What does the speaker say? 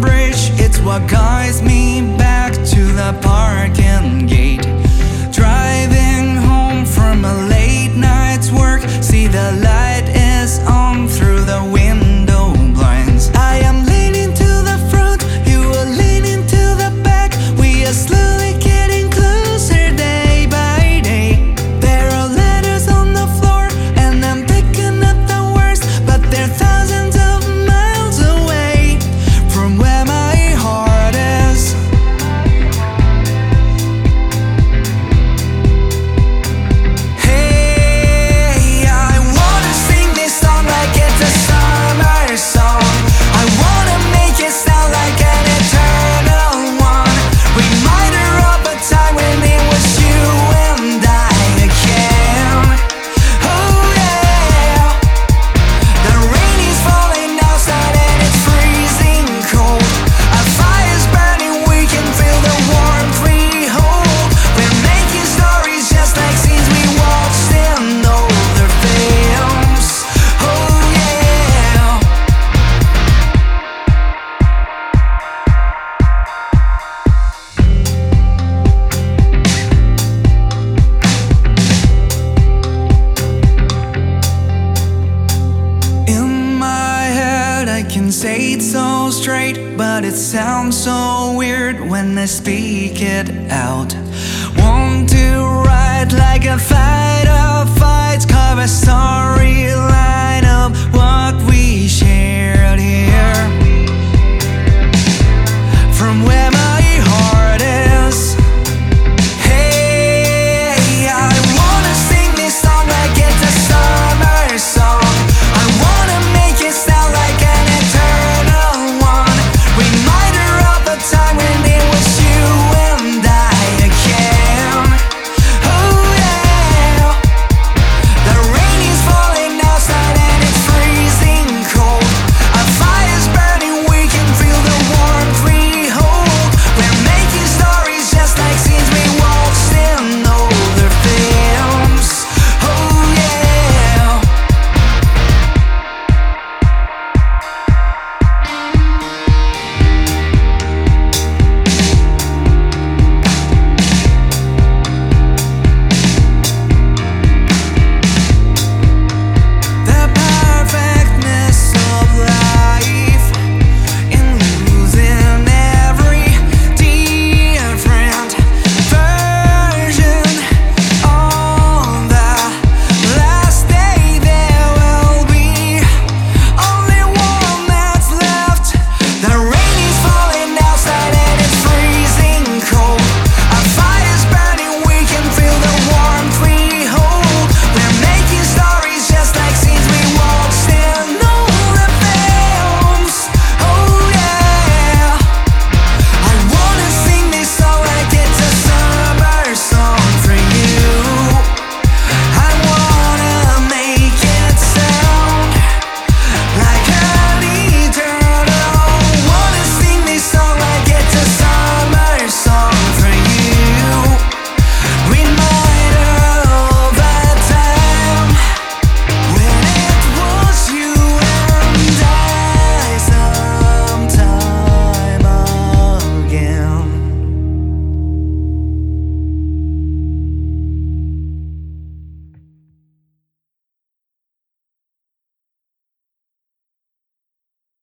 bridge, it's what guides me back to the parking gate. say it so straight, but it sounds so weird when I speak it out. Want to ride like a fighter fights, cover